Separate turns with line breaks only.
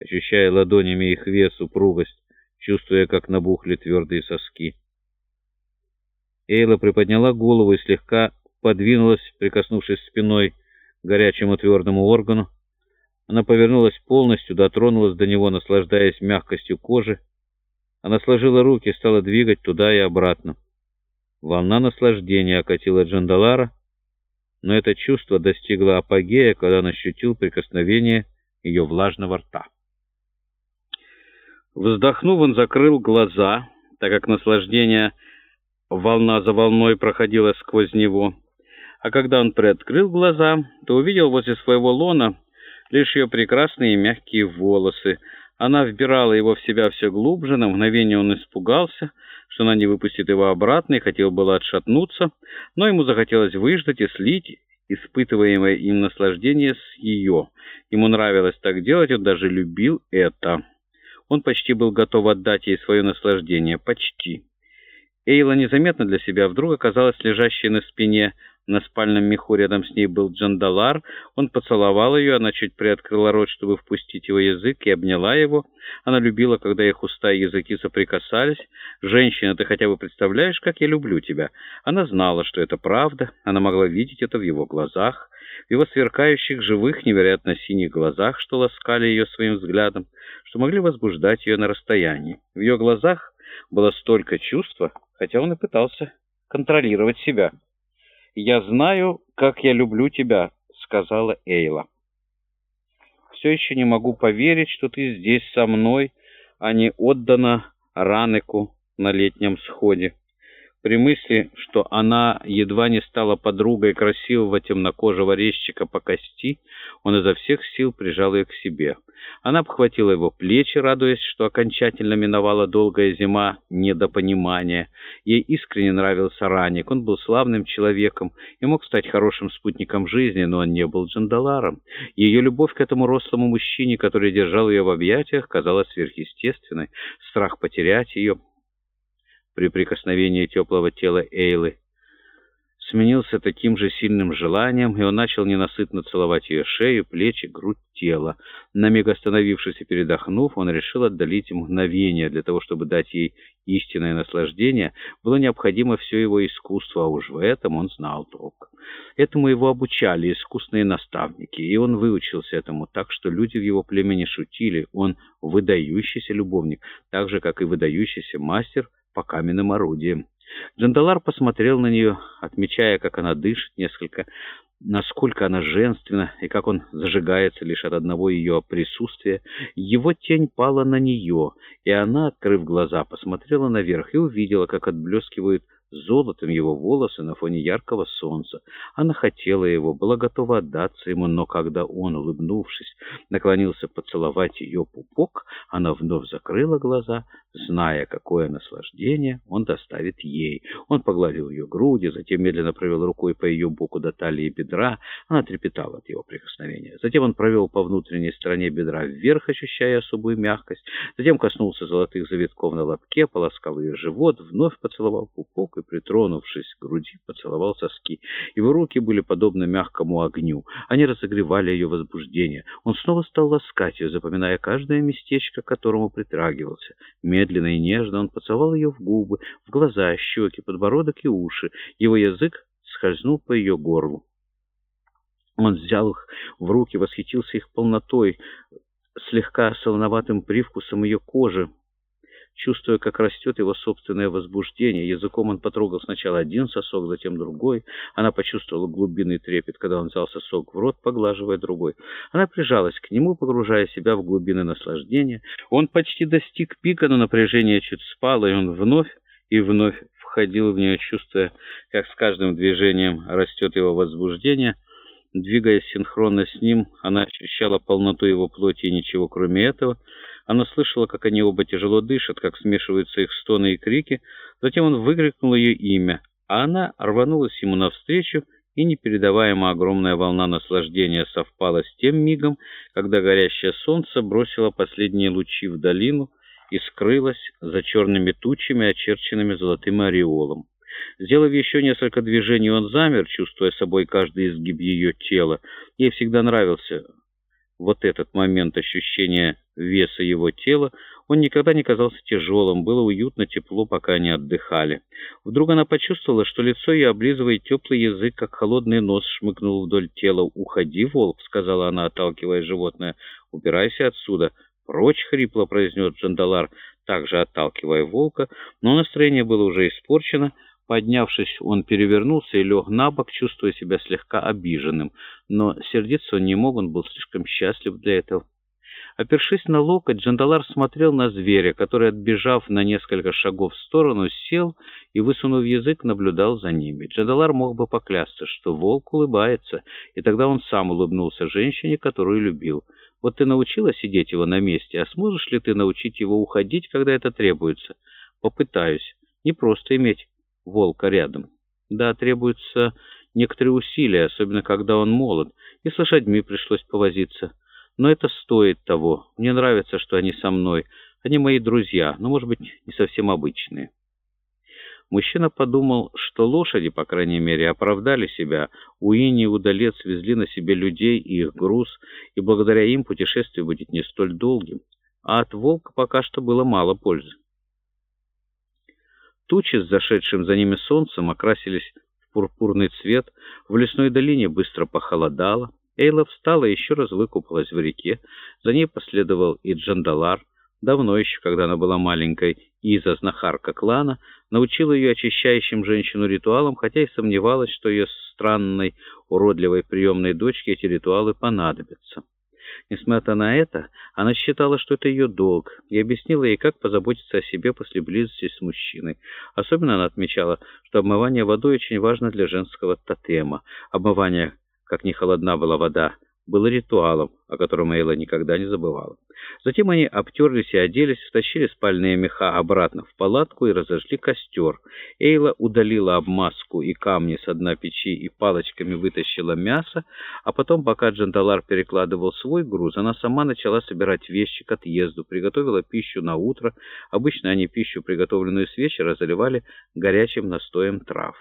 ощущая ладонями их вес, упругость, чувствуя, как набухли твердые соски. Эйла приподняла голову и слегка подвинулась, прикоснувшись спиной к горячему твердому органу. Она повернулась полностью, дотронулась до него, наслаждаясь мягкостью кожи. Она сложила руки, стала двигать туда и обратно. Волна наслаждения окатила Джандалара, но это чувство достигло апогея, когда он ощутил прикосновение ее влажного рта. Вздохнув, он закрыл глаза, так как наслаждение волна за волной проходило сквозь него. А когда он приоткрыл глаза, то увидел возле своего лона лишь ее прекрасные мягкие волосы. Она вбирала его в себя все глубже, на мгновение он испугался, что она не выпустит его обратно и хотел было отшатнуться, но ему захотелось выждать и слить испытываемое им наслаждение с ее. Ему нравилось так делать, он даже любил это. Он почти был готов отдать ей свое наслаждение. Почти. Эйла незаметно для себя вдруг оказалась лежащей на спине, на спальном меху рядом с ней был Джандалар. Он поцеловал ее, она чуть приоткрыла рот, чтобы впустить его язык, и обняла его. Она любила, когда их уста и языки соприкасались. «Женщина, ты хотя бы представляешь, как я люблю тебя?» Она знала, что это правда. Она могла видеть это в его глазах, в его сверкающих, живых, невероятно синих глазах, что ласкали ее своим взглядом, что могли возбуждать ее на расстоянии. В ее глазах было столько чувства, хотя он и пытался контролировать себя. «Я знаю, как я люблю тебя», — сказала Эйла. «Все еще не могу поверить, что ты здесь со мной, а не отдана Ранеку на летнем сходе». При мысли, что она едва не стала подругой красивого темнокожего резчика по кости, он изо всех сил прижал ее к себе. Она обхватила его плечи, радуясь, что окончательно миновала долгая зима недопонимания. Ей искренне нравился Раник, он был славным человеком и мог стать хорошим спутником жизни, но он не был Джандаларом. Ее любовь к этому рослому мужчине, который держал ее в объятиях, казалась сверхъестественной. Страх потерять ее при прикосновении теплого тела Эйлы сменился таким же сильным желанием, и он начал ненасытно целовать ее шею, плечи, грудь, тело. На миг остановившись и передохнув, он решил отдалить мгновение. Для того, чтобы дать ей истинное наслаждение, было необходимо все его искусство, а уж в этом он знал толк. Этому его обучали искусные наставники, и он выучился этому так, что люди в его племени шутили. Он выдающийся любовник, так же, как и выдающийся мастер по каменным орудиям. Джандалар посмотрел на нее, отмечая, как она дышит несколько, насколько она женственна и как он зажигается лишь от одного ее присутствия. Его тень пала на нее, и она, открыв глаза, посмотрела наверх и увидела, как отблескивают золотом его волосы на фоне яркого солнца. Она хотела его, была готова отдаться ему, но когда он, улыбнувшись, наклонился поцеловать ее пупок, она вновь закрыла глаза, зная, какое наслаждение он доставит ей. Он погладил ее груди, затем медленно провел рукой по ее боку до талии бедра. Она трепетала от его прикосновения. Затем он провел по внутренней стороне бедра вверх, ощущая особую мягкость. Затем коснулся золотых завитков на лобке, полоскал ее живот, вновь поцеловал пупок и, притронувшись к груди, поцеловал соски. Его руки были подобны мягкому огню. Они разогревали ее возбуждение. Он снова стал ласкать ее, запоминая каждое местечко, к которому притрагивался. Медленно и нежно он поцеловал ее в губы, в глаза, щеки, подбородок и уши. Его язык скользнул по ее горлу. Он взял их в руки, восхитился их полнотой, слегка солоноватым привкусом ее кожи, Чувствуя, как растет его собственное возбуждение, языком он потрогал сначала один сосок, затем другой. Она почувствовала глубинный трепет, когда он взял сосок в рот, поглаживая другой. Она прижалась к нему, погружая себя в глубины наслаждения. Он почти достиг пика, но напряжение чуть спало, и он вновь и вновь входил в нее, чувствуя, как с каждым движением растет его возбуждение. Двигаясь синхронно с ним, она ощущала полноту его плоти и ничего кроме этого — она слышала, как они оба тяжело дышат, как смешиваются их стоны и крики. Затем он выкрикнул ее имя, а она рванулась ему навстречу, и непередаваемо огромная волна наслаждения совпала с тем мигом, когда горящее солнце бросило последние лучи в долину и скрылось за черными тучами, очерченными золотым ореолом. Сделав еще несколько движений, он замер, чувствуя собой каждый изгиб ее тела. Ей всегда нравился вот этот момент ощущения веса его тела, он никогда не казался тяжелым, было уютно, тепло, пока они отдыхали. Вдруг она почувствовала, что лицо ее облизывает теплый язык, как холодный нос шмыгнул вдоль тела. «Уходи, волк», — сказала она, отталкивая животное. «Убирайся отсюда». «Прочь!» — хрипло произнес Джандалар, также отталкивая волка, но настроение было уже испорчено. Поднявшись, он перевернулся и лег на бок, чувствуя себя слегка обиженным. Но сердиться он не мог, он был слишком счастлив для этого. Опершись на локоть, Джандалар смотрел на зверя, который, отбежав на несколько шагов в сторону, сел и, высунув язык, наблюдал за ними. Джандалар мог бы поклясться, что волк улыбается, и тогда он сам улыбнулся женщине, которую любил. Вот ты научила сидеть его на месте, а сможешь ли ты научить его уходить, когда это требуется? Попытаюсь. Не просто иметь волка рядом. Да, требуются некоторые усилия, особенно когда он молод, и с лошадьми пришлось повозиться. Но это стоит того. Мне нравится, что они со мной. Они мои друзья, но, может быть, не совсем обычные. Мужчина подумал, что лошади, по крайней мере, оправдали себя. Уинни и Удалец везли на себе людей и их груз, и благодаря им путешествие будет не столь долгим. А от волка пока что было мало пользы. Тучи с зашедшим за ними солнцем окрасились в пурпурный цвет, в лесной долине быстро похолодало. Эйла встала и еще раз выкупалась в реке. За ней последовал и Джандалар. Давно еще, когда она была маленькой, Иза, знахарка клана, научила ее очищающим женщину ритуалам, хотя и сомневалась, что ее странной, уродливой приемной дочке эти ритуалы понадобятся. Несмотря на это, она считала, что это ее долг, и объяснила ей, как позаботиться о себе после близости с мужчиной. Особенно она отмечала, что обмывание водой очень важно для женского тотема. Обмывание как ни холодна была вода, было ритуалом, о котором Эйла никогда не забывала. Затем они обтерлись и оделись, втащили спальные меха обратно в палатку и разожгли костер. Эйла удалила обмазку и камни с дна печи и палочками вытащила мясо, а потом, пока Джандалар перекладывал свой груз, она сама начала собирать вещи к отъезду, приготовила пищу на утро. Обычно они пищу, приготовленную с вечера, заливали горячим настоем трав.